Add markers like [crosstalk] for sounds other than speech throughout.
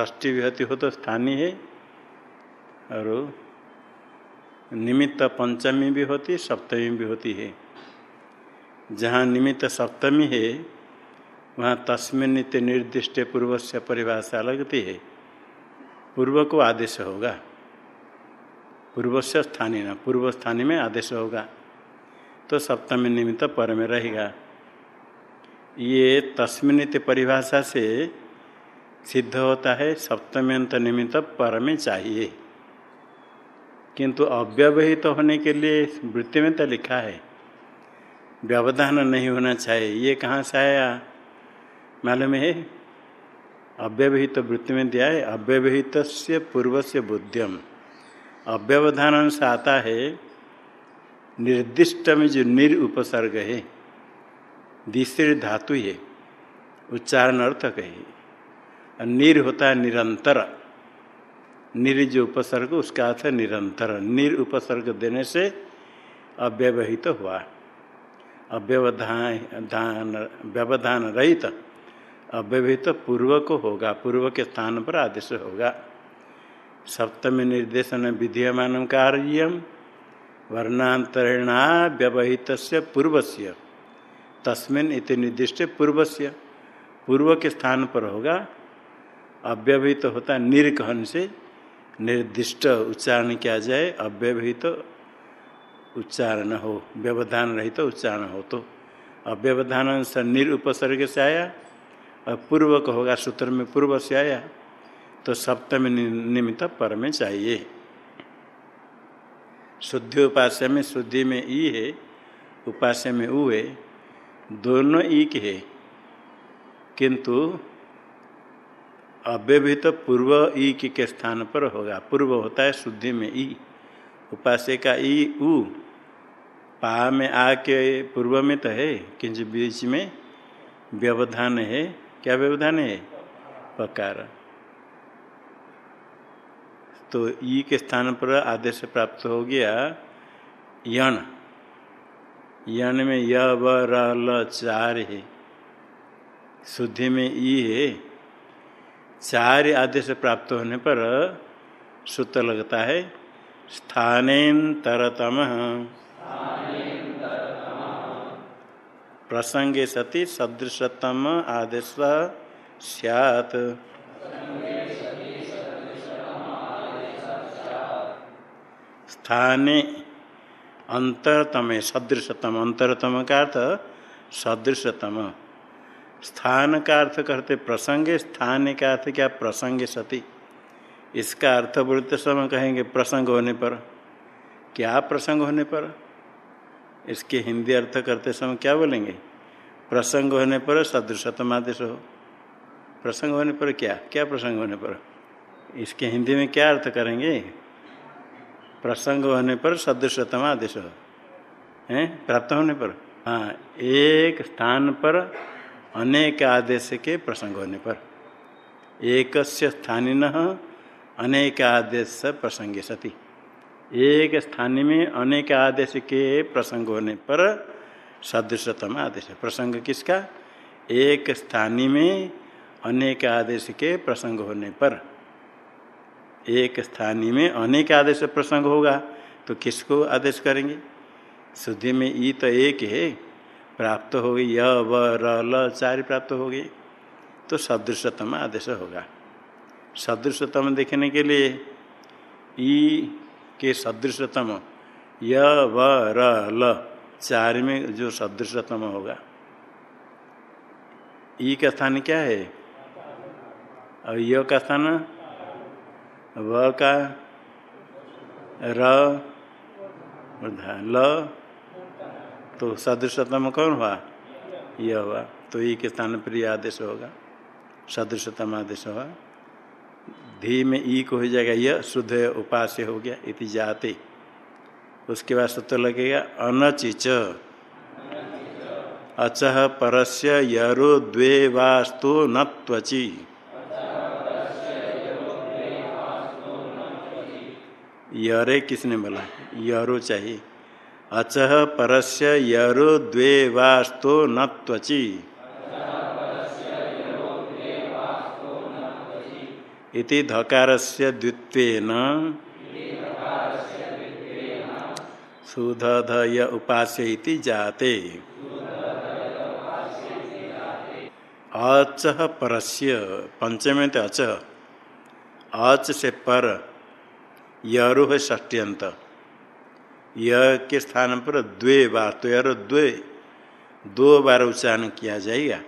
ष्टी विभूति हो तो स्थानीय है। और निमित्त पंचमी भी होती सप्तमी भी होती है। जहाँ निमित्त सप्तमी है, वहाँ तस्मिन नित्य निर्दिष्ट पूर्व से परिभाषा लगती है। पूर्व को आदेश होगा। पूर्व से स्थानीय न, पूर्व स्थानीय में आदेश होगा। तो सप्तमी निमित्त पर में रहेगा। ये तस्मिन नित्य परिभाषा से सिद्ध होता है सप्तमी अंत निमित्त पर में चाहिए। किंतु अव्यवहित तो होने के लिए वृत्ति में तो लिखा है, व्यवधान नहीं होना चाहिए। ये कहाँ से आया? मालूम है? अव्यवहित तो वृत्ति में दिया है अव्यवहित से पूर्व से बुद्धियम। अव्यवधान से आता है निर्दिष्ट में जो निर उपसर्ग है तीसरे धातु है, उच्चारण अर्थक है निर होता है निरंतर। निर जो उपसर्ग, उसका अर्थ निरंतर। निर उपसर्ग देने से अव्यवहित तो हुआ अव्यवधान व्यवधान रहित अव्यवहित तो पूर्व को होगा। पूर्व के स्थान पर आदेश होगा। सप्तमी निर्देशन विधीयमान कार्य वर्णांतरेणा व्यवहित पूर्व से तस्मिन इति निर्दिष्ट पूर्व से पूर्व के स्थान पर होगा। अव्यवहित तो होता है निर्कहन से निर्दिष्ट उच्चारण किया जाए, अव्यवहित तो उच्चारण हो, व्यवधान रहित तो उच्चारण हो तो अव्यवधान से निरुपसर्ग से आया, और पूर्व को होगा, सूत्र में पूर्व से आया तो सप्तम निमित्त पर में चाहिए। शुद्धि उपास्य में, शुद्धि में ई है, उपास्य में ऊ है, दोनों ई के है, किंतु अव्यवहित तो पूर्व ई के स्थान पर होगा। पूर्व होता है शुद्धि में ई। उपास्य का ई, उ। पा में आ के पूर्व में तो है, किंच बीच में व्यवधान है। क्या व्यवधान है? पकार। तो ई के स्थान पर आदेश प्राप्त हो गया, यण। यण में य, व, र, ल, चार है। शुद्धि में ई है। चार आदेश प्राप्त होने पर सूत्र लगता है स्थानेतरतम प्रसंगे सति सदृशतम आदेश सैत स्थाने अंतरतम, सदृशतम, अंतरतम का अर्थ सदृशतम। स्थान का अर्थ करते प्रसंग, स्थान का अर्थ क्या? प्रसंग सती। इसका अर्थ बोलते समय कहेंगे प्रसंग होने पर। क्या प्रसंग होने पर? इसके हिंदी अर्थ करते समय क्या बोलेंगे? प्रसंग होने पर सदृशतम आदेश हो। प्रसंग होने पर क्या? क्या प्रसंग होने पर? इसके हिंदी में क्या अर्थ करेंगे? प्रसंग होने पर सदृशतम आदेश हो? प्राप्त होने पर। हाँ एक स्थान पर अनेक आदेश के प्रसंग होने पर। एक स्थानीन अनेक आदेश प्रसंग सती। एक स्थानी में अनेक आदेश के प्रसंग होने पर सदृशतम आदेश प्रसंग किसका? एक स्थानी में अनेक आदेश के प्रसंग होने पर। एक स्थानी में अनेक आदेश प्रसंग होगा तो किसको आदेश करेंगे? शुद्धि में ई तो एक है। प्राप्त हो गई। य, व, र, ल, चार प्राप्त हो गई। तो सदृशतम आदेश होगा। सदृशतम देखने के लिए ई के सदृशतम, य, व, र, ल, चार में जो सदृशतम होगा। ई का स्थान क्या है? और य का स्थान? व का? र ल तो सदृशतम कौन हुआ? यह हुआ। तो ई के स्थान पर यह आदेश होगा। सदृशतम आदेश होगा। धी में ई को हो जाएगा। यह शुद्ध उपास्य हो गया, इति जाते। उसके बाद सूत्र लगेगा अनचिच अचह परस्य यरो द्वे वास्तु न त्वची। यरे किसने बोला? यरो चाहिए। अचह परस्य यरो द्वे वास्तो न त्वची। इति धकार से द्वित्वेन। सुधय उपास्य इति जाते। अच परस्य, पंचमे अच अच। से पर यरुह ष्ट्यंत य के स्थान पर द्वे बार तो यर द्वे, दो बार उच्चारण किया जाएगा।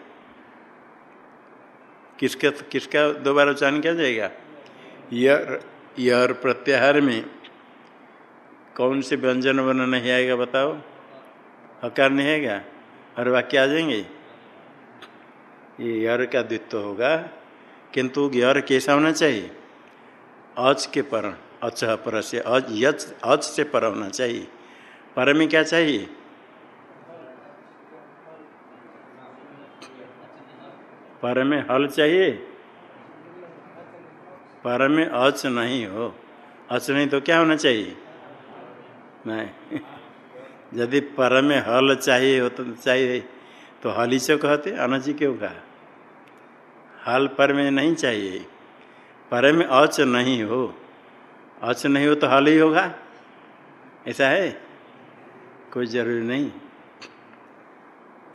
किसका किसका दो बार उच्चारण किया जाएगा? यर यर प्रत्याहार में कौन से व्यंजन वर्ण नहीं आएगा बताओ? हकार नहीं आएगा? और वाक्य आ जाएँगे? ये यर का द्वित्व होगा, किंतु यर कैसा होना चाहिए। अच के पर अच पर से यच अच से पर होना चाहिए पर में क्या चाहिए पर में हल चाहिए पर में अच नहीं हो। अच नहीं तो क्या होना चाहिए नहीं। [laughs] यदि पर में हल चाहिए हो तो चाहिए तो हल ही से कहते, अनजी क्यों कहा? हल पर में नहीं चाहिए पर में अच नहीं हो। अच नहीं हो तो हल ही होगा। ऐसा है? कोई ज़रूरी नहीं।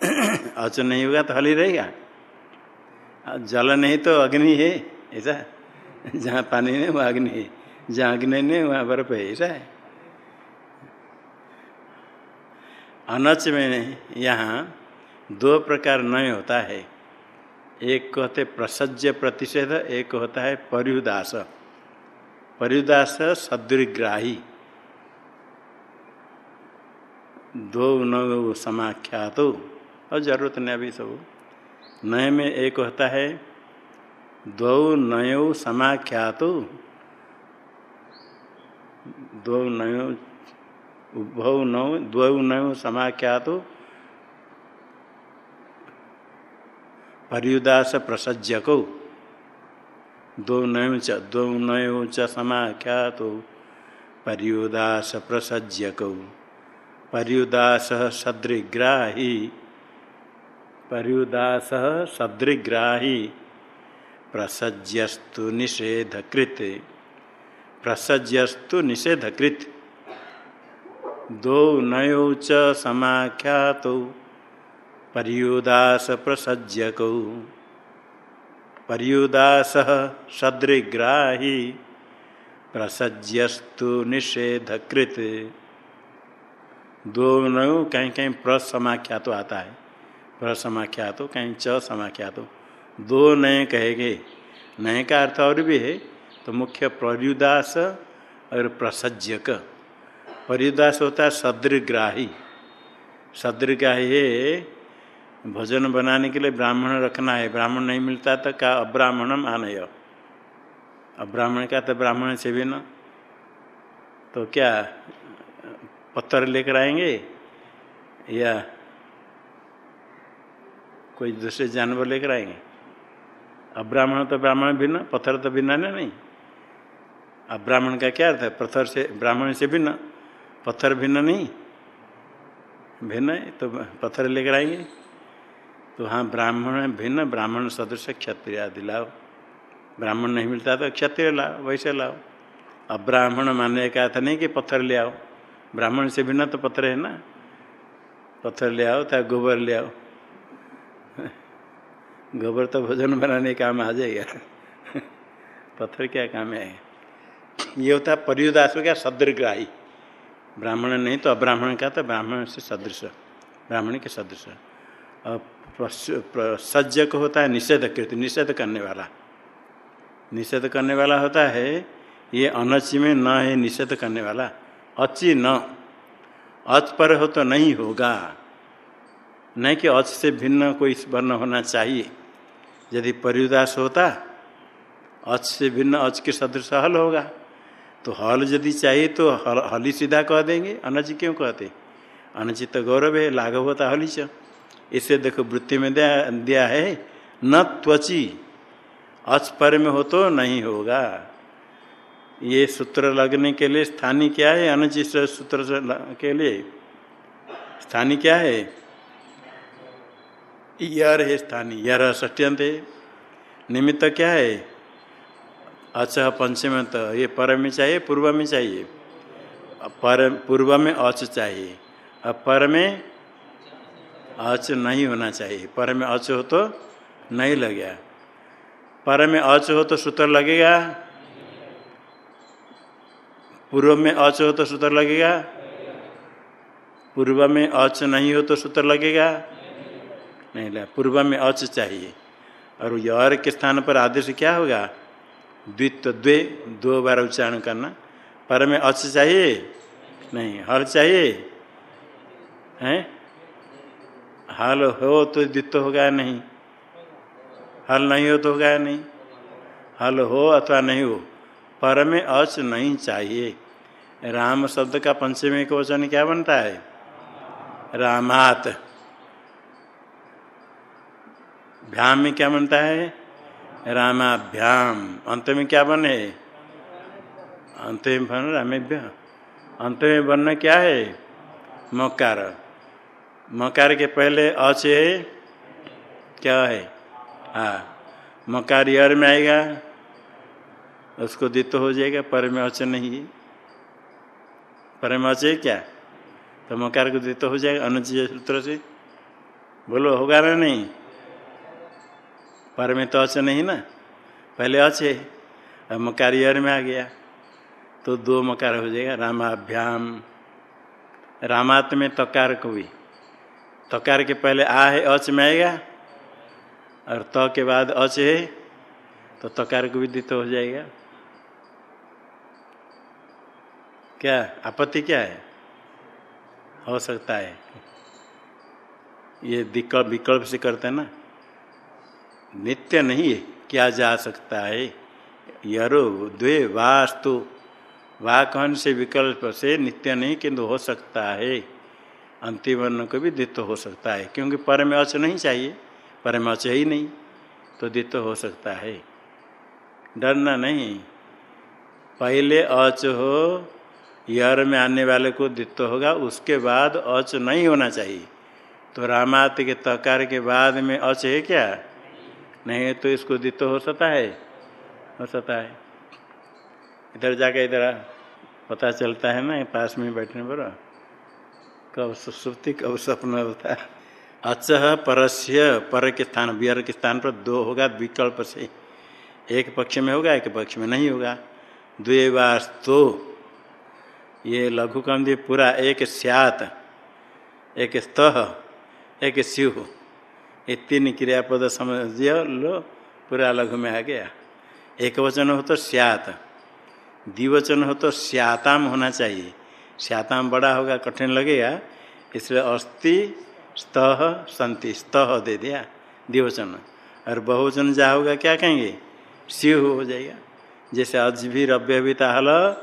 [coughs] अच नहीं होगा तो हल ही रहेगा। जल नहीं तो अग्नि है। ऐसा [laughs] जहाँ पानी नहीं, वहाँ अग्नि है। जहाँ अग्नि नहीं, वहाँ बर्फ़ है। ऐसा है? अनच में यहाँ दो प्रकार नय होता है। एक कहते प्रसज्य प्रतिषेध, एक होता है परियुदास परियुदास सदृग्राही दो नव समाख्यात और ज़रूरत नहीं अभी सब। नय में एक होता है, दो नयो समाख्यात दो नयो उभौ नौ द्वौ नौ समाख्यात पर्युदास प्रसज्यको दो नयो च दो नयो च समाख्यात पर्युदास प्रसज्यको पर्युदास सदृग्राही। पर्युदास सदृग्राही। प्रसज्यस्तु निषेधकृत। प्रसज्यस्तु निषेधकृत। दो नयो च समाख्यात पर्युदास प्रसज्यक पर्युदास सदृग्राही। प्रसज्यस्तु निषेधकृत। दो नयो कहीं कहीं प्रसमाख्या तो आता है। प्रसमाख्या तो कहीं च समाख्यात। तो दो नए कहेगे नए का अर्थ और भी है तो मुख्य पर्युदास और प्रसज्यक। परिदास होता है सदृग्राही। सदृग्राही है भोजन बनाने के लिए ब्राह्मण रखना है। ब्राह्मण नहीं मिलता तो का अब्राह्मणम आनय? अब्राह्मण का तो ब्राह्मण से भी न? तो क्या पत्थर लेकर आएँगे? या कोई दूसरे जानवर लेकर आएँगे? अब्राह्मण तो ब्राह्मण भिन्न पत्थर तो भिन्न नहीं। अब्राह्मण का क्या अर्थ है? पत्थर से, ब्राह्मण से भिन्न पत्थर भिन्न नहीं। भिन्न तो पत्थर लेकर आएँगे। तो हाँ ब्राह्मण भिन्न ब्राह्मण सदृश क्षत्रिय आदि लाओ। ब्राह्मण नहीं मिलता तो क्षत्रिय लाओ, वैसे लाओ। अब ब्राह्मण मानने का था नहीं कि पत्थर ले आओ। ब्राह्मण से भिन्न तो पत्थर है ना? पत्थर ले आओ तो गोबर ले आओ। [laughs] गोबर तो भोजन बनाने काम आ जाएगा। [laughs] पत्थर क्या काम है? ये होता है परियुदास गया सदृग्राही। ब्राह्मण नहीं तो अब्राह्मण का तो ब्राह्मण से सदृश। ब्राह्मण के सदृश। सज्जक होता है, निषेध कृत निषेध करने वाला। निषेध करने वाला होता है, ये अनच में न है निषेध करने वाला। अचि न। अच पर हो तो नहीं होगा। नहीं कि अच से भिन्न कोई वर्ण होना चाहिए। यदि परिदास होता, अच से भिन्न अच के सदृश हल होगा। तो हल यदि चाहिए तो हल, हली सीधा कह देंगे। अनज क्यों कहते? अनचित तो गौरव है, लाघव होता हलिच इसे देखो वृत्ति में दिया, दिया है न त्वची। पर में हो तो नहीं होगा। ये सूत्र लगने के लिए स्थानीय क्या है? अनुचित सूत्र के लिए। स्थानीय क्या है? यर है स्थानीय यर ष्ट्यंत है। निमित्त क्या है? अच्छा पंचम तो ये पर में चाहिए पूर्व में चाहिए। पर पूर्व में अच चाहिए। अब पर में अच नहीं होना चाहिए। पर में अच हो तो नहीं लगेगा। पर में अच हो तो सूत्र लगेगा? पूर्व में अच हो तो सूत्र लगेगा? पूर्व में अच नहीं हो तो सूत्र लगेगा? नहीं लगा। पूर्व में अच चाहिए। और यर के स्थान पर आदेश क्या होगा? द्वित द्वे, दो बार उच्चारण करना। पर में अच चाहिए? नहीं। हल चाहिए? हैं? हल हो तो द्वित्व होगा नहीं। हल नहीं हो तो होगा नहीं। हल हो अथवा नहीं हो पर में अच नहीं चाहिए। राम शब्द का पंचमी को वचन क्या बनता है? रामात। भ्याम में क्या बनता है? रामाभ्याम। अंत में क्या बने? अंत में बन रामेभ्य अंत में बनना क्या है? मकार। मकार के पहले अच है, क्या है? हाँ मकार यर में आएगा, उसको दित्व हो जाएगा, पर में अच नहीं है। पर में अच है क्या? तो मकार को दित्व हो जाएगा, अनुज सूत्र से। बोलो, होगा ना नहीं? पर में तो अच नहीं ना? पहले अच है, अब मकार यर में आ गया। तो दो मकार हो जाएगा, रामाभ्याम। रामात में तकार को भी तकार के पहले आ है, अच में आएगा। और त के बाद अच है तो तकार को भी दित हो जाएगा। क्या? आपत्ति क्या है? हो सकता है। ये विकल्प विकल्प से करते हैं ना। नित्य नहीं है, क्या जा सकता है? यरो, द्वे, वास्तु। वाह कहन से विकल्प से नित्य नहीं, किंतु हो सकता है। अंतिम वर्ण को भी द्वित्व हो सकता है, क्योंकि पर में अच नहीं चाहिए पर में अच ही नहीं तो द्वित्व हो सकता है। डरना नहीं। पहले अच हो, यर में आने वाले को द्वित्व होगा, उसके बाद अच नहीं होना चाहिए। तो रामात के तकार के बाद में अच है क्या? नहीं तो इसको द्वित्व हो सकता है। हो सकता है। इधर जाके इधर पता चलता है ना, पास में बैठने पर। कब सुसुप्ति कब स्वप्न होता है। अच्छा परस्य पर के स्थान बियर के स्थान पर दो होगा विकल्प से। एक पक्ष में होगा, एक पक्ष में नहीं होगा। द्वेवास्तो। ये लघु कम दिए पूरा एक स्यात, एक स्तः, एक स्यु। ये तीन क्रियापद समझ लो, पूरा लघु में आ गया। एक वचन हो तो स्यात। द्विवचन हो तो स्याताम होना चाहिए। स्याताम बड़ा होगा, कठिन लगेगा, इसलिए अस्थि स्तः संति, स्तः दे दिया द्विवचन। और बहुवचन जा होगा, क्या कहेंगे? शिव हो जाएगा। जैसे अज भी अजभीर अव्यभिता हल,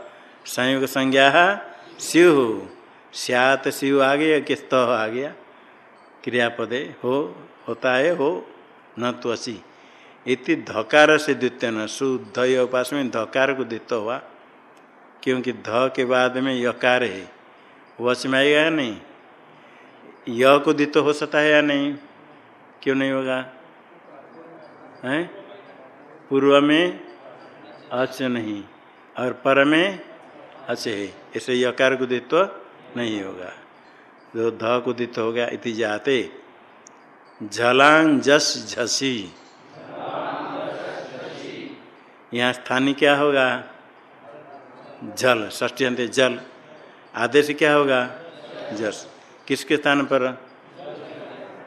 संयोग संज्ञा शिव स्यात शिव आ गया कि स्तः आ गया? क्रियापदे हो, होता है, हो, न तो असी इति धकार से द्वितीय न शुद्ध उपास में धकार को द्वित हुआ। क्योंकि ध के बाद में यकार है वच में आएगा या नहीं? य को द्वित हो सकता है या नहीं? क्यों नहीं होगा? हैं? पूर्व में अच नहीं, और पर में अच है इसे यकार को द्वित्व नहीं होगा। जो ध को द्वित्व हो गया इति जाते। झलांग जस झसी। यहाँ स्थानीय क्या होगा? जल ष्टी अंत जल। आदेश क्या होगा? जस। किसके स्थान पर?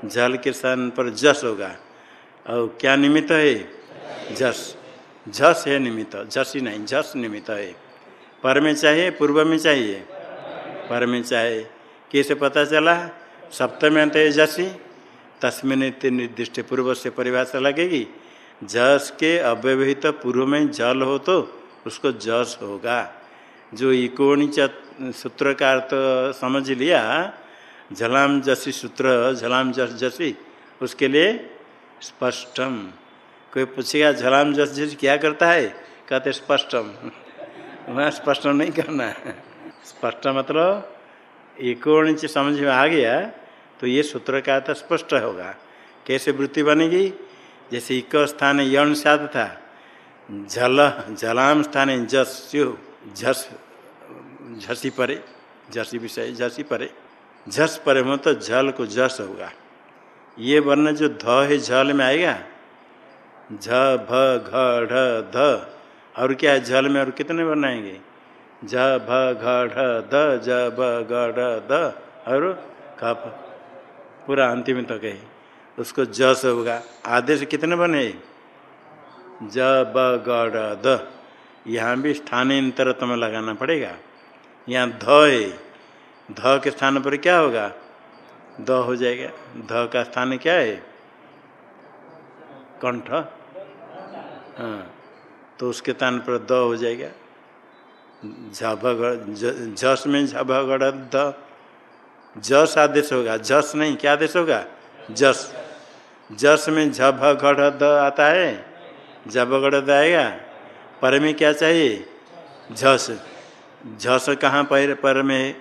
जल के स्थान पर जस होगा। और क्या निमित्त है? जस। झस है निमित्त। जस ही नहीं झस निमित्त है। पर में चाहिए, पूर्व में चाहिए? पर में चाहिए। कैसे पता चला? सप्तम अंत है जसी। तस्मिन निर्दिष्ट पूर्व से परिभाषा लगेगी। जस के अव्यवहित पूर्व में जल हो तो उसको जस होगा। जो इकोणी सूत्र का अर्थ समझ लिया, झलाम जसी सूत्र, झलाम जस जसी, उसके लिए स्पष्टम। कोई पूछेगा, झलाम जस जसी क्या करता है? कहते स्पष्टम। [laughs] वहाँ स्पष्ट नहीं करना स्पष्ट मतलब इकोणी समझ में आ गया तो ये सूत्र का अर्थ स्पष्ट होगा। कैसे वृत्ति बनेगी? जैसे इक स्थान यण सात था झल जल जलाम स्थाने जस्यु। झस, झसी परे, झसी विषय, झसी परे। झस परे हो तो झल को झस होगा। ये वर्ण जो ध है, झल में आएगा? झ, भ, घ, ढ, ध। और क्या है झल में और कितने वर्ण आएँगे? झ, भ, घ, ढ ध ज ब ग ढ ध और कप पूरा अंतिम तक है उसको जस होगा। आदेश कितने बने ज ब ग ध यहाँ भी स्थानांतरतम लगाना पड़ेगा। यहाँ ध है ध के स्थान पर क्या होगा? द हो जाएगा। ध का स्थान क्या है? कंठ। हाँ तो उसके स्थान पर द हो जाएगा। झस में झभगढ़ द जस आदेश होगा। जस नहीं, क्या आदेश होगा? जस। जस में झभगढ़ द आता है। झभगढ़ आएगा। पर में क्या चाहिए? झस। झस कहाँ पर पर में?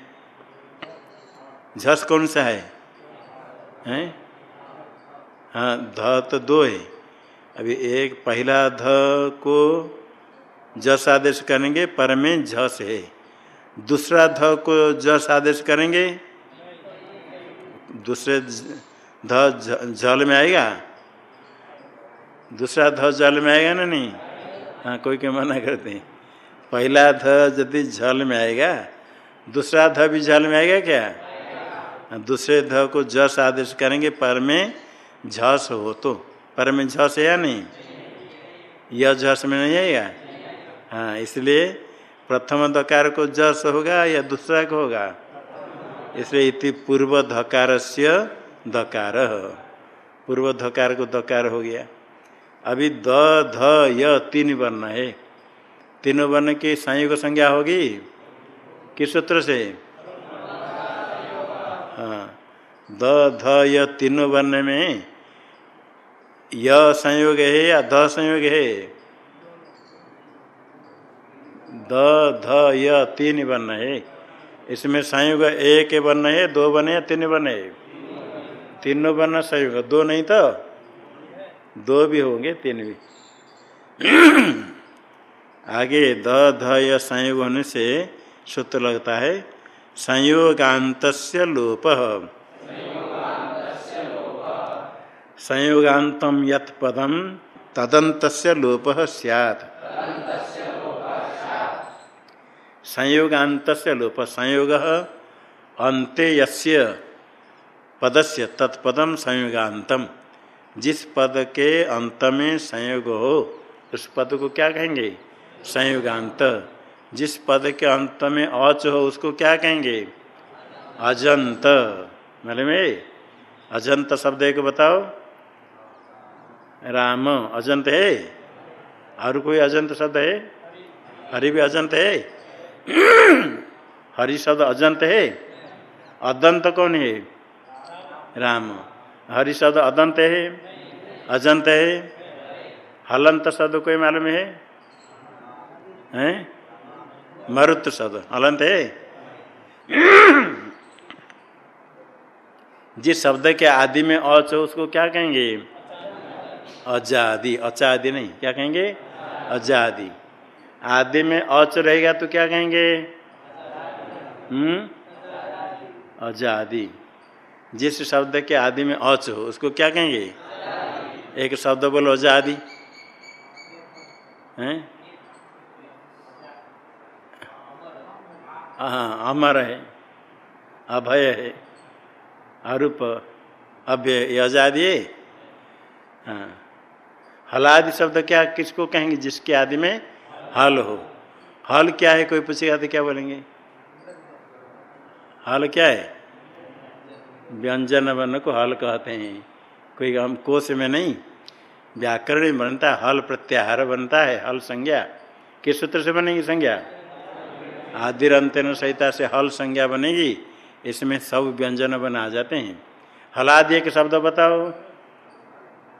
झस कौन सा है? हैं? हाँ ध तो दो है। अभी एक पहला ध को जस आदेश करेंगे, पर में झस है। दूसरा ध को जस आदेश करेंगे? दूसरे ध जल में आएगा? दूसरा ध जल में आएगा ना नहीं? हाँ कोई क्या मना करते हैं। पहला ध यदि जल में आएगा, दूसरा ध भी झल में आएगा क्या? दूसरे ध को जस आदेश करेंगे, पर में झस हो तो। पर में झस है या नहीं? यह झस में नहीं आएगा? हाँ इसलिए प्रथम दकार को जस होगा या दूसरा को होगा? इसलिए इति पूर्व धकार। से दकार पूर्व धकार को दकार हो गया। अभी द, ध, य, तीन वर्ण है। तीनों वर्ण की संयोग संज्ञा होगी? किस सूत्र से? हाँ। द, ध, य, तीनों वर्ण में य संयोग है या ध संयोग है? द, ध, य, तीन वर्ण है। इसमें संयोग एक वर्ण है, दो वर्ण है, तीन है। तीनों वर्ण संयोग दो नहीं तो? दो भी होंगे, तीन भी। आगे द, ध संयोग होने से सूत्र लगता है संयोगांत लोप। संयोगान्तम यत पदम तदंत लोप सैत् संयोगांत लोप, संयोग अंते यस्य पदस्य तत्पदम संयोगांतम। जिस पद के अंत में संयोग हो, उस पद को क्या कहेंगे? संयोगांत। जिस पद के अंत में अच हो, उसको क्या कहेंगे? अजंत। मतलब में अजंत शब्द एक बताओ। राम, अजंत है? और कोई अजंत शब्द है? हरि भी अजंत है? [clears throat] हरि शब्द अजंत है? अदंत कौन है? राम। हरि शब्द अदंत है अजंत है। हलंत शब्द कोई मालूम है? हैं? मरुत शब्द हलंत है? [coughs] जिस शब्द के आदि में अच हो उसको क्या कहेंगे? अजादि। अचादि नहीं, क्या कहेंगे? अजादि। आदि में अच रहेगा तो क्या कहेंगे? हम्म? अजादि। जिस शब्द के आदि में अच हो, उसको क्या कहेंगे? एक शब्द बोलो अजादि हैं? हाँ अमर है, अभय है, अरूप अभ्य आज़ादी है? हाँ। हलादि शब्द क्या, किसको कहेंगे? जिसके आदि में हल हो। हल क्या है? कोई पूछेगा तो क्या बोलेंगे? हल क्या है? व्यंजन वर्ण को हल कहते हैं। कोई हम कोष में नहीं, व्याकरण बनता है, हल प्रत्याहार बनता है, हल संज्ञा। किस सूत्र से बनेगी संज्ञा? आदिर अंतन सहिता से हल संज्ञा बनेगी, इसमें सब व्यंजन बना जाते हैं। हलादिए के शब्द बताओ।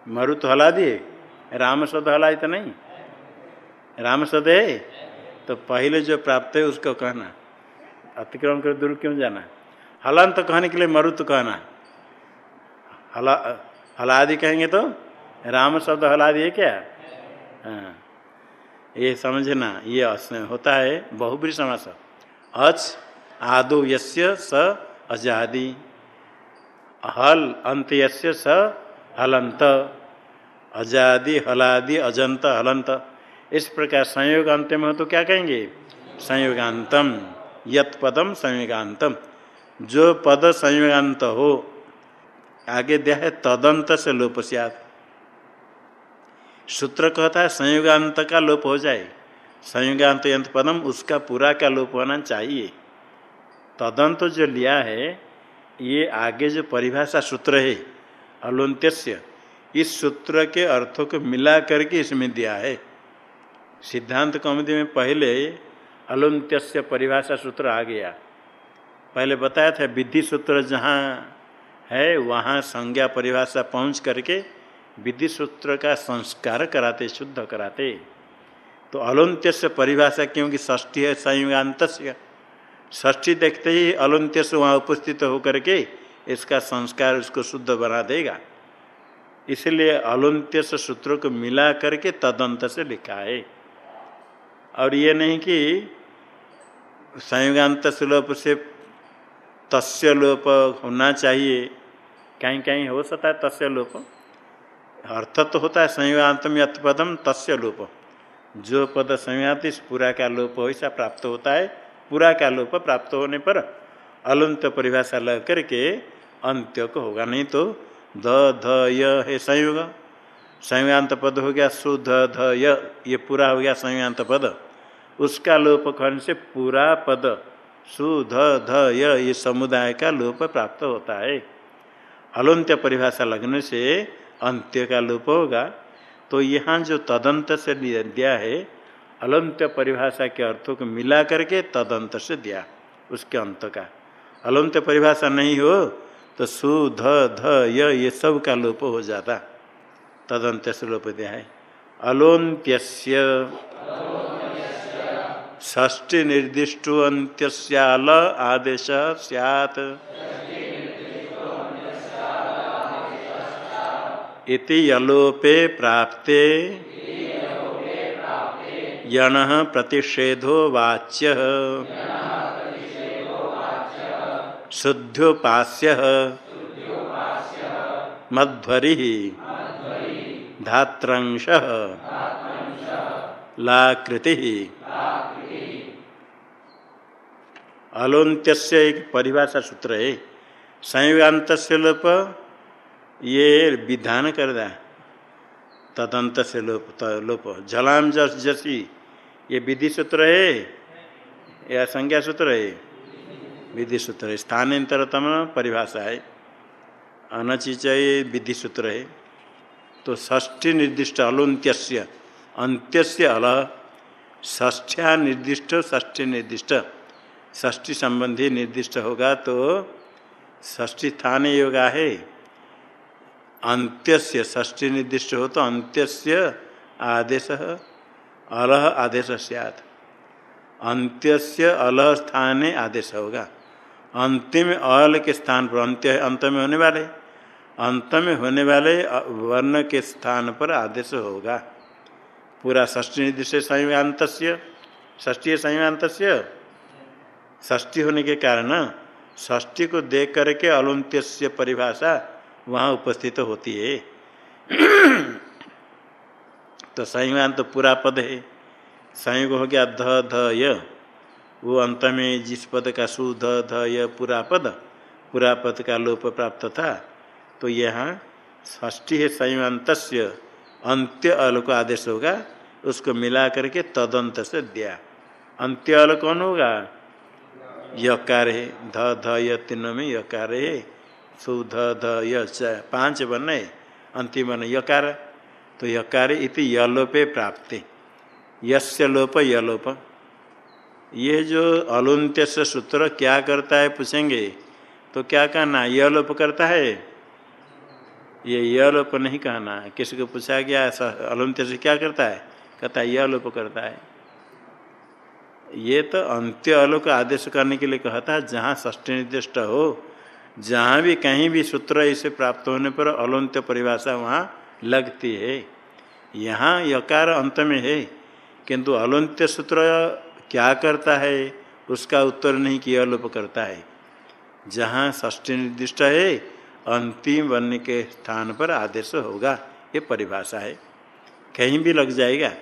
मरु मरुत हलादिए राम शब्द हलाई तो नहीं। राम शब्द है? तो पहले जो प्राप्त है उसको कहना। अतिक्रम कर दूर क्यों जाना? हलान तो कहने के लिए मरुत कहना हला, हलादि कहेंगे तो? राम शब्द हलादि है क्या? हाँ। ये समझना, ये होता है बहुब्री समास। अच, आदो यस्य स अजादी। हल, अंत यस्य स हलंत। अजादि, हलादि, अजंत, हलंत। इस प्रकार संयोग अंत में हो तो क्या कहेंगे? संयोगांतम यत पदम संयोगांतम। जो पद संयोगांत हो, आगे दिया है तदंत से लोप सियात सूत्र कहता है संयुगांत का लोप हो जाए। संयुगांत यंत्र पदम, उसका पूरा का लोप होना चाहिए। तदंत जो लिया है, ये आगे जो परिभाषा सूत्र है अलुंत्य इस सूत्र के अर्थों को मिला करके इसमें दिया है। सिद्धांत कौमदी में पहले अलुंत्य परिभाषा सूत्र आ गया। पहले बताया था विधि सूत्र जहाँ है, वहाँ संज्ञा परिभाषा पहुँच करके विधि सूत्र का संस्कार कराते, शुद्ध कराते। तो अलुंत्य से परिभाषा क्योंकि ष्ठी है संयुगान्त ष्ठी देखते ही अलुंत्य से वहाँ उपस्थित होकर के इसका संस्कार उसको शुद्ध बना देगा। इसलिए अलुंत्य से सूत्रों को मिला करके तदंत से लिखा है। और ये नहीं कि संयुगान्त लोप से तस्य लोप होना चाहिए। कहीं कहीं हो सकता है तस्य लोप। अर्थ तो होता है संयुगांत में पदम तस्य लोप। जो पद संयुगात इस पूरा का लोप ऐसा प्राप्त होता है, पूरा का लोप प्राप्त होने पर अलंत परिभाषा लग करके अंत्य को होगा। नहीं तो ध ध, य है संयुग। संयुगांत पद हो गया सु, ध ध, य। ये पूरा हो गया संयुगांत पद। उसका लोप करने से पूरा पद सु ध ये समुदाय का लोप प्राप्त होता है। अलंत्य परिभाषा लगने से अंत्य का लोप होगा। तो यहाँ जो तदंत से दिया है अलंत्य परिभाषा के अर्थों को मिला करके तदंत से दिया, उसके अंत का। अलंत्य परिभाषा नहीं हो तो सु ध ध य ये सब का लोप हो जाता। तदंत से लोप दिया है। अलोन्त्य ष्टी निर्दिष्टो अंत्यस्याल आदेश सैत इति यलोपे प्राप्ते। यण प्रतिषेधो वाच्य। शुद्धोपास्य मध्वरी। धात्रंश। लाकृति। अलोन्त्य एक परिभाषा सूत्र है। संयुगांत लोप ये विधान कर दिया तदंत से लोप लोप। जलाम जस, जसी, ये विधि सूत्र है? या संज्ञा सूत्र है? विधि सूत्र है। स्थानांतरतम परिभाषा है। अनचिचय विधि सूत्र है। तो ष्ठी निर्दिष्ट अलुंत्य अंत्य अल ष्ठ्या निर्दिष्ट ष्ठी निर्दिष्ट। ष्ठी संबंधी निर्दिष्ट होगा तो ष्ठी स्थान योगा है अंत्यस्य ष्ठी निर्दिष्ट हो तो अंत्यस्य आदेश, अलह आदेश सियात। अंत्यस्य अलह स्थान आदेश होगा। अंतिम अल के स्थान पर, अंत्य अंत में होने वाले, अंत में होने वाले वर्ण के स्थान पर आदेश होगा। पूरा ष्ठी निर्दिष्ट संयुगात ष्ठी संयुगात ष्ठी होने के कारण ष्ठी को देख करके अलुंत्य परिभाषा वहाँ उपस्थित तो होती है। तो संयुगान तो पूरा पद है। संयुग हो गया ध ध, य। वो अंत में जिस पद का सु, ध ध, य पूरा पद पूरा पद का लोप प्राप्त था। तो यहाँ ष्ठी है संयुगात अंत्य अल को आदेश होगा। उसको मिला करके तदंत से दिया। अंत्य अल कौन होगा? यकार है ध ध, य में यकार है सुध ध ध, य पाँच वर्ण है अंतिम वर्ण यकार। तो यकार इति यलोपे प्राप्ति। यस्य लोप, यलोप। ये जो अलुंत्य से सूत्र क्या करता है पूछेंगे तो क्या कहना यह लोप करता है? ये यह लोप नहीं कहना। किसी को पूछा गया अलुंत्य से क्या करता है? कहता है यह लोप करता है। ये तो अंत्य अलोक आदेश करने के लिए कहता है जहाँ ष्टी निर्दिष्ट हो, जहाँ भी कहीं भी सूत्र इसे प्राप्त होने पर अलंत्य परिभाषा वहाँ लगती है। यहाँ यकार अंत में है, किंतु अलंत्य सूत्र क्या करता है, उसका उत्तर नहीं किया अलोप करता है। जहाँ ष्ठी निर्दिष्ट है, अंतिम वर्ण के स्थान पर आदेश होगा, ये परिभाषा है। कहीं भी लग जाएगा।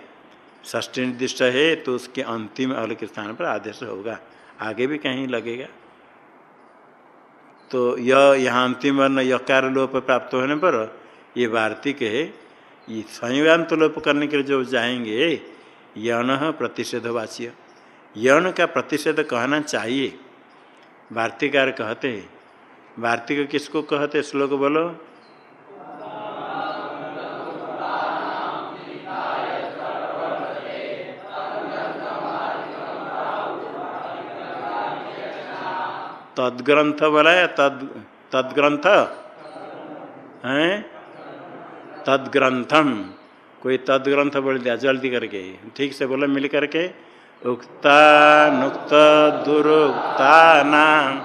ष्ठी निर्दिष्ट है तो उसके अंतिम अल के स्थान पर आदेश होगा। आगे भी कहीं लगेगा। तो यह यहाँ अंतिम वर्ण यकार लोप प्राप्त होने पर ये वार्तिक है, ये संयुगांत लोप करने के लिए जो जाएँगे, यण प्रतिषेधवाच्य। यण का प्रतिषेध कहना चाहिए। वार्तिकार कहते हैं। वार्तिक किसको कहते श्लोक बोलो। तदग्रंथ बोला है तद, तदग्रंथ? है? तदग्रंथम। कोई तदग्रंथ बोल दिया, जल्दी करके। ठीक से बोलो, मिल करके। उक्ता नुक्त दुरुक्ता नाम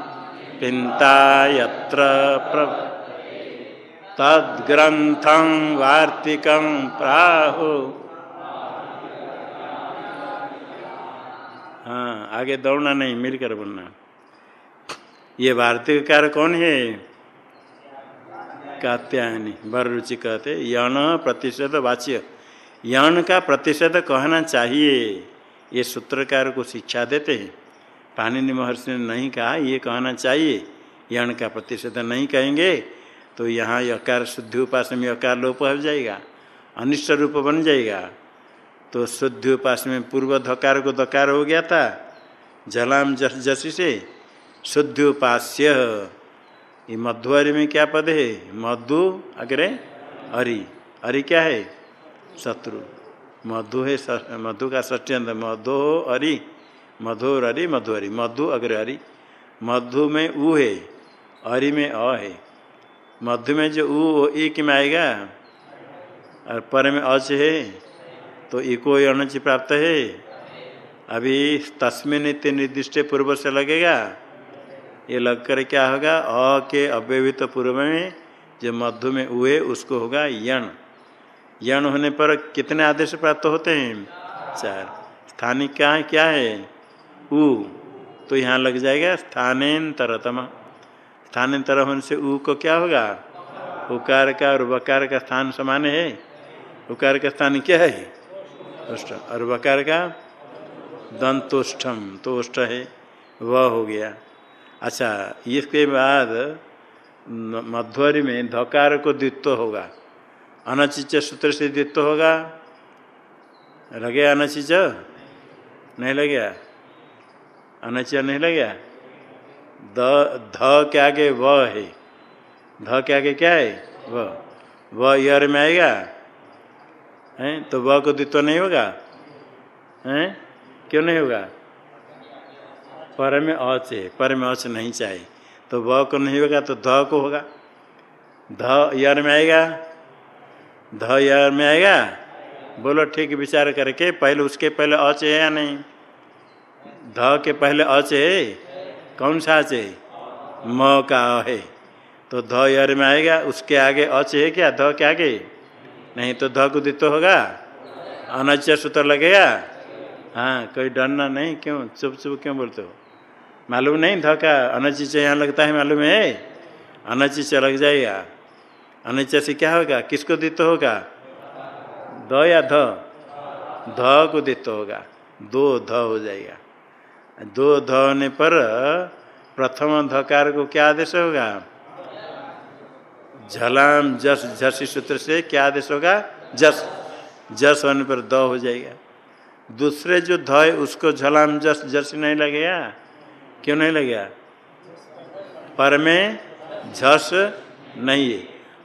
पिंता यत्र तदग्रंथम वार्तिकम प्राहु। हाँ आगे दौड़ना नहीं मिलकर बोलना। ये वार्तिक कार्य कौन है? कात्यायनी बर रुचि कहते, यण प्रतिशत वाच्य। यण का प्रतिशत कहना चाहिए। ये सूत्रकार को शिक्षा देते हैं। पाणिनि महर्षि ने नहीं कहा, ये कहना चाहिए। यण का प्रतिशत नहीं कहेंगे तो यहाँ यकार शुद्धि उपास में यकार लोप हो जाएगा, अनिष्ट रूप बन जाएगा। तो शुद्धि उपास में पूर्व धकार को दकार हो गया था, जलाम जस जसी से। शुद्ध उपास्य ये मधुअरि में क्या पद है? मधु, अग्रे अरि अरि क्या है? शत्रु। मधु है मधु का षष्ट्यंत। मधु अरि मधुर अरि मधुअरि मधु, अग्रे अरि मधु में उ है अरि में अ है। मधु में जो उ एक में आएगा, और पर में अच है तो इको अणच प्राप्त है? अभी तस्मिन निर्दिष्ट पूर्व से लगेगा। ये लग कर क्या होगा? अ के अव्यवहित पूर्व में जो मध्य में हुए, उसको होगा यण। यण होने पर कितने आदेश प्राप्त होते हैं? चार। स्थानिक क्या है? क्या है? उ। तो यहाँ लग जाएगा स्थानेतरतम। स्थानांतर होने से उ को क्या होगा? उकार का और वकार का स्थान समान है। उकार का स्थान क्या है? उष्ट और वकार का दंतोष्ठम। तो उष्ट है। वह हो गया। अच्छा इसके बाद मध्वरी में धकार को द्वित्व होगा। अनचिच सूत्र से द्वित्व होगा। लगे अनचिच नहीं लगे। अनचिच नहीं लगे? द ध क्या के व है। ध के क्या है? व। व यर में आएगा। हैं? तो व को द्वित्व नहीं होगा। हैं? क्यों नहीं होगा? पर में अच है पर में अच नहीं चाहिए। तो व को नहीं होगा तो ध को होगा। ध यार में आएगा? ध यार में आएगा? बोलो, ठीक विचार करके, पहले उसके पहले अच है या नहीं? ध के पहले अच है? कौन सा अच है म का है। तो ध यार में आएगा, उसके आगे अच है क्या? ध के आगे? नहीं तो ध को दित्व होगा। अनच्य सूत्र लगेगा? हाँ कोई डरना नहीं, क्यों? चुप चुप क्यों बोलते हो? मालूम नहीं धक्का अनचिच यहाँ लगता है मालूम है। अनचिच लग जाएगा। अनचिच से क्या होगा? किसको दित्व होगा? द या ध? ध को दित्व होगा। दो ध हो जाएगा। दो ध होने पर प्रथम धकार को क्या आदेश होगा? झलाम, जस, झसी सूत्र से क्या आदेश होगा? जस। जस होने पर द हो जाएगा। दूसरे जो ध है, उसको झलाम, जस जस नहीं लगेगा। क्यों नहीं लगेगा? पर में झस नहीं है।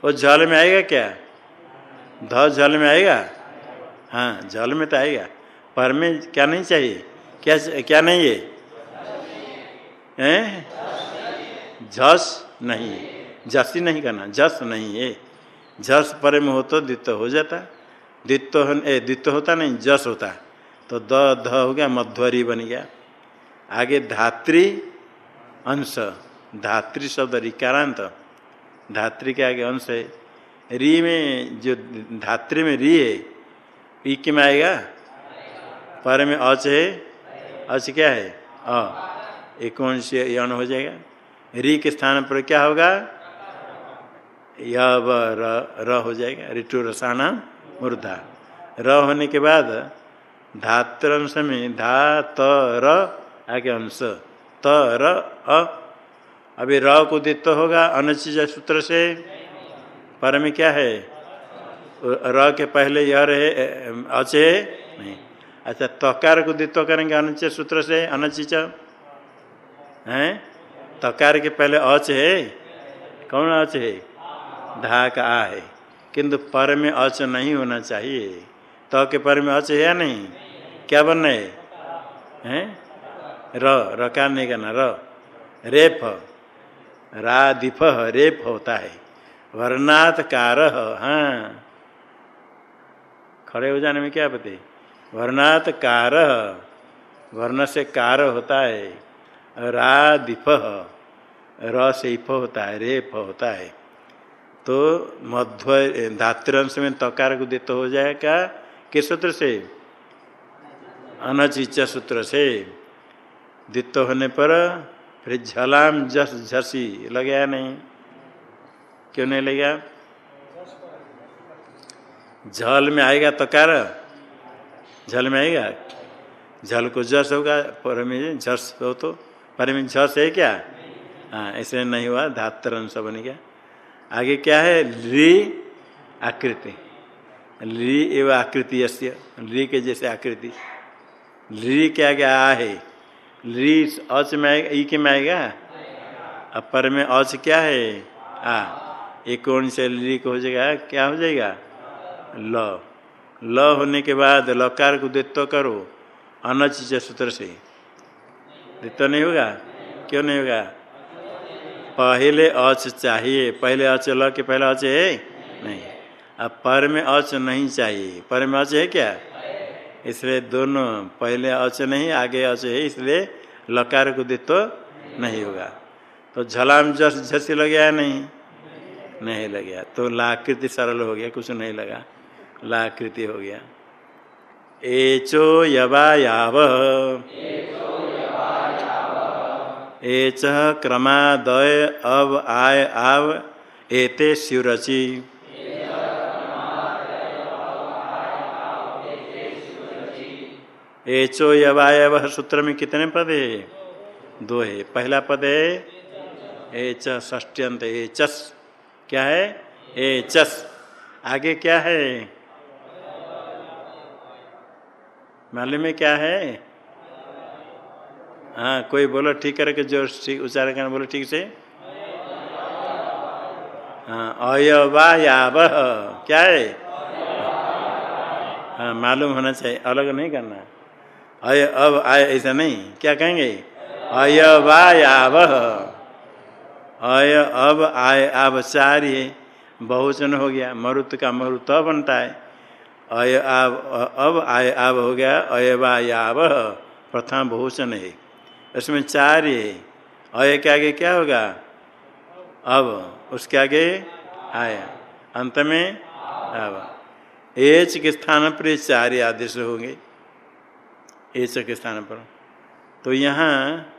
वो जल में आएगा क्या? ध जल में आएगा? हाँ जल में तो आएगा। पर में क्या नहीं चाहिए? क्या क्या नहीं है? हैं? झस नहीं है। जसी नहीं करना जस नहीं है। झस पर में हो तो द्वित्व हो जाता। द्वित्व द्वित्व होता नहीं जस होता। तो द, ध हो गया, मध्वरी बन गया। आगे धात्री अंश, धात्री शब्द रिकारांत। धात्री के आगे अंश है। री में जो धात्री में री है, ई के में आएगा? पर में अच है। अच क्या है? अ। एक यन हो जाएगा। री के स्थान पर क्या होगा? य र हो जाएगा। ऋतु रसाना मूर्धा। र होने के बाद धात्र में धा, त आगे अंश त, र, अ। अभी र को दित्व होगा, अनुचित सूत्र से। पर में क्या है? र के पहले यह रहे अचे, नहीं। अच्छा तकार को दित्व करेंगे, अनुचित सूत्र से, अनुचित। है? तकार के पहले अच है। कौन अच है? धा का आ है। किंतु पर में अच नहीं होना चाहिए। त के पर में अच है या नहीं? क्या बनना है? हैं? र रकार नहीं करना? र। रेफ राधिफ रेप होता है। वर्णात कार हाँ। खड़े हो जाने में क्या पते? वर्णात कार वर्ण से कार होता है। राधिफ र से इफ़ होता है। रेफ होता है। तो मध्व धातृंश में तकार को देते हो जाएगा किस सूत्र से? अनचिच सूत्र से। द्वित्व होने पर फिर झलाम जस झसी लगे नहीं। क्यों नहीं लगेगा झल में आएगा तकार झल में आएगा? झल को जस होगा पर में झस हो तो। पर में झस है क्या? हाँ ऐसे नहीं हुआ, धातर अंश बन गया। आगे क्या है? ली आकृति। ली एवं आकृति यश्य ली के जैसे आकृति। ली क्या क्या आ है? ली अच में आएगा, ई के में आएगा? अपर में अच क्या है? आ एक से ली हो जाएगा? क्या हो जाएगा? ल। ल होने के बाद लकार को दित्व करो, अनचित सूत्र से। दित्व नहीं होगा? क्यों नहीं होगा? पहले अच चाहिए। पहले अच ल के पहले अच है? नहीं। अब पर में अच नहीं चाहिए। पर में अच है क्या? इसलिए दोनों पहले अच नहीं, आगे अच है, इसलिए लकार को दित्व नहीं होगा। तो झलाम जस, झसी लग गया नहीं? नहीं लग। गया तो लाकृति सरल हो गया, कुछ नहीं लगा। लाकृति हो गया। एचो यवा याव। एच क्रमादय अब आय आव, एते शिवरचि एचो यवायव सूत्र में कितने पद है? दो है। पहला पद है एच ष्टंत एचस क्या है? एचस। आगे क्या है? मालूम है क्या है? हाँ कोई बोलो ठीक करके जो ठीक उच्चारण करना बोलो ठीक से। हाँ अयवा याव क्या है? हाँ मालूम होना चाहिए। अलग नहीं करना। अय अब आय ऐसा नहीं। क्या कहेंगे? अयवा याव अय अब आय अब चार ये हो गया। मरुत का मरुत बनता है। अय आव, अब आय आव हो गया। अयवा याव प्रथम बहुचन है। उसमें चार ये अय के आगे क्या होगा? अब। उसके आगे आया। अंत में अब एच के स्थान पर चार आदेश होंगे। एच के स्थान पर। तो यहाँ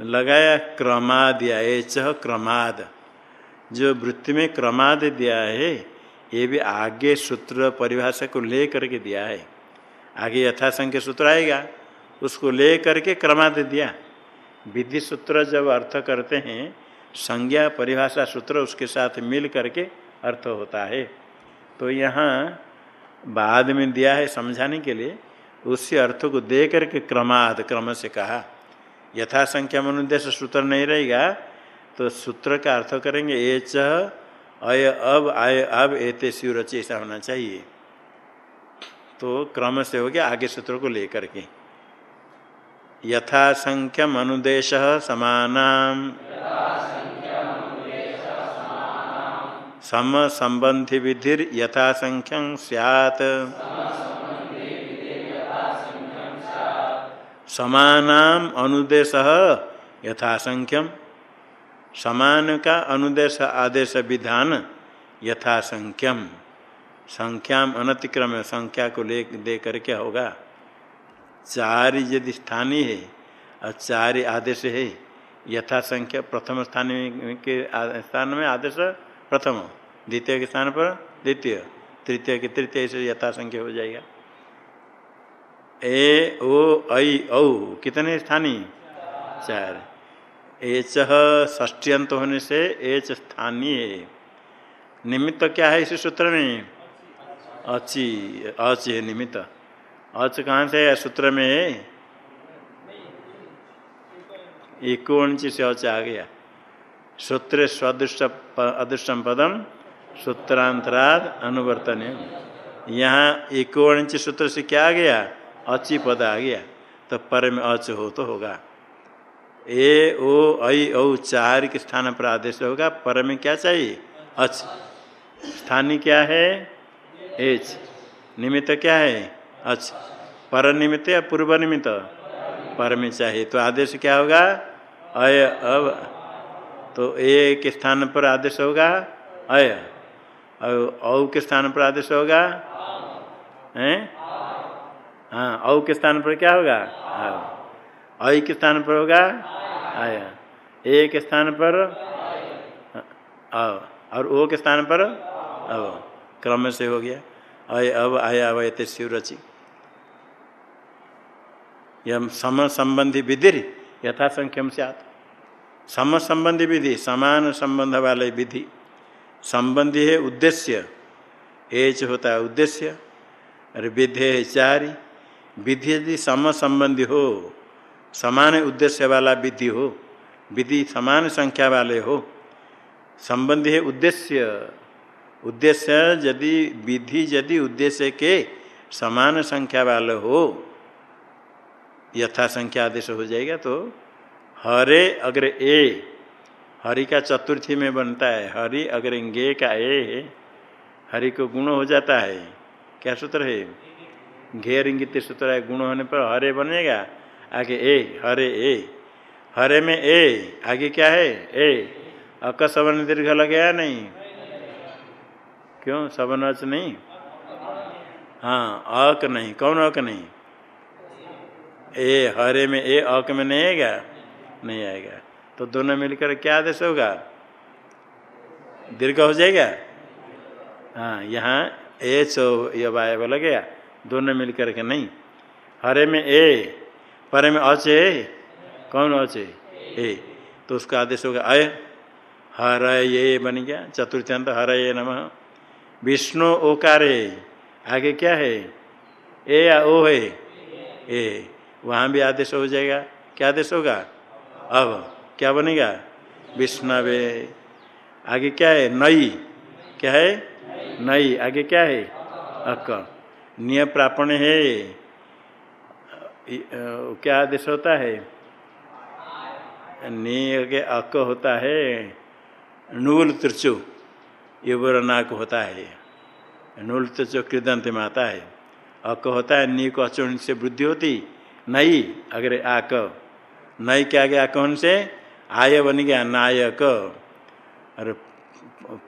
लगाया क्रमाद या एच क्रमाद। जो वृत्ति में क्रमाद दिया है, ये भी आगे सूत्र परिभाषा को ले करके दिया है। आगे यथासंख्य सूत्र आएगा, उसको ले करके क्रमाद दिया। विधि सूत्र जब अर्थ करते हैं, संज्ञा परिभाषा सूत्र उसके साथ मिल करके अर्थ होता है। तो यहाँ बाद में दिया है समझाने के लिए उसी अर्थ को दे करके क्रमाद क्रम से कहा यथा संख्या मनुदेश सूत्र नहीं रहेगा तो सूत्र का अर्थ करेंगे ए च अय, अब, आय, अब, एते शिवरच ऐसा होना चाहिए। तो क्रम से हो गया आगे सूत्र को लेकर के। यथा संख्यम अनुदेश समान सम संबंधी विधि यथा संख्यं सैत समानाम अनुदेश यथासंख्यम समान का अनुदेश आदेश विधान यथासंख्यम। संख्याम अनतिक्रम संख्या को ले, दे कर क्या होगा। चार यदि स्थानीय है और चार आदेश है यथा संख्या प्रथम स्थान के स्थान में आदेश प्रथम, द्वितीय के स्थान पर द्वितीय, तृतीय के तृतीय से यथा संख्या हो जाएगा। ए, ओ, ऐ, औ, कितने स्थानीय? चार। एच अंत होने से एच स्थानीय। निमित्त क्या है इस सूत्र में? अची, अच है निमित्त। अच कहाँ से है सूत्र में? इकोणची से अच आ गया। सूत्र स्वदृष्ट अदृष्टम पदम सूत्रांतराद अनुवर्तन यहाँ इकोणची सूत्र से क्या आ गया? अची पद आ गया तो पर में अच हो तो होगा। ए, ओ, ऐ, औ, चार के स्थान पर आदेश होगा, पर में क्या चाहिए? अच। स्थानीय क्या है? एच। निमित्त क्या है? अच। पर निमित्त या पूर्व निमित्त? पर में चाहिए तो आदेश क्या होगा? अय अब तो ए के स्थान पर आदेश होगा, अय। औ के स्थान पर आदेश होगा, हैं? हाँ औ के स्थान पर क्या होगा? अय के स्थान पर होगा? आया। ए के स्थान पर? और ओ के स्थान पर? अब क्रम से हो गया। अय अब आया अवयते शिवरचि यम सम संबंधी विधि यथा संख्यम से आता सम संबंधी विधि, समान संबंध वाले विधि। संबंधी है उद्देश्य। एच होता है उद्देश्य। और विधि है चारि। विधि यदि सम संबंधी हो, समान उद्देश्य वाला विधि हो, विधि समान संख्या वाले हो, संबंधी है उद्देश्य उद्देश्य यदि, विधि यदि उद्देश्य के समान संख्या वाले हो, यथा संख्या आदेश हो जाएगा तो हरे अग्र ए, हरि का चतुर्थी में बनता है, हरि अग्र गे का ए है, हरि को गुण हो जाता है, क्या सूत्र है? घेर इंगित सूत्र है, गुण होने पर हरे बनेगा। आगे ए, हरे ए। हरे में ए, आगे क्या है? ए। अकसवन दीर्घ लगे या नहीं? क्यों? सबनच नहीं? हाँ अक नहीं। कौन अक नहीं? ए, हरे में ए, अक में नहीं आएगा? नहीं आएगा। तो दोनों मिलकर क्या आदेश होगा? दीर्घ हो जाएगा? हाँ यहाँ ए चो ये वाय लगेगा दोनों मिलकर के नहीं। हरे में ए, परे में अच है कौन अच ए? तो उसका आदेश होगा अय हर ये बन गया चतुर्थ्यंत हर ये नम। विष्णु ओकार, आगे क्या है? ए या ओ है? ए। वहाँ भी आदेश हो जाएगा। क्या आदेश होगा? अब। क्या बनेगा? विष्णवे। आगे क्या है? नई। क्या है? नई। आगे क्या है? अक। निय प्रापण है क्या आदेश होता है? निय के अक होता है, नूल त्रिचु युवर नाक होता है। नूल त्रिचु कृदंत में आता है। अक होता है, नी को अचुण से वृद्धि होती, नई, अगर आक। नई क्या गया कौन से, आय बन गया, नायक। और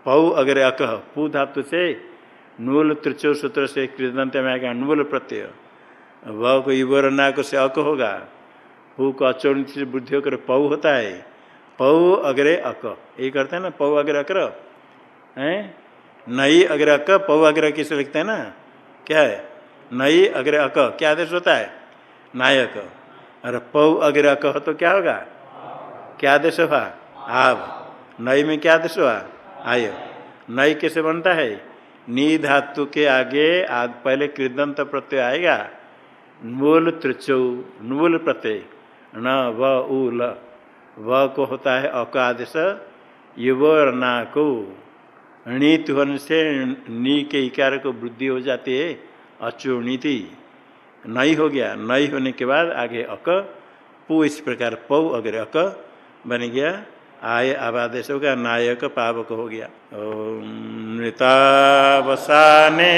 पौ अगर अक, पू धातु से नूल त्रिचो सूत्र से कृदंत में आ गया नूल प्रत्यय। व को इवर नाक से अक होगा। पू को अचोण से बुद्धि होकर पौ होता है। पौ अग्रे अक। ये करते हैं ना, पौ अग्र अक्र। है? नई अग्र अक, पौ अग्र किसे लिखते हैं ना? क्या है? नई अग्र अक। क्या आदेश होता है? नायक। और पौ अग्र अक हो तो क्या होगा? क्या आदेश हुआ आव। नई में क्या आदेश हुआ आय। नई कैसे बनता है? नी धातु के आगे आज पहले कृदंत प्रत्यय आएगा। मूल त्रिचौ, नूल प्रत्यय। न, व उल व को होता है अक आदेश युव ना को। णीत होने से नी के इकार को वृद्धि हो जाती है अचुणीति नई हो गया। नई होने के बाद आगे अक, पु इस प्रकार पौ अगर अक बन गया। आय आबादेश हो गया नायक, पावक हो गया। ओम। नृतावसाने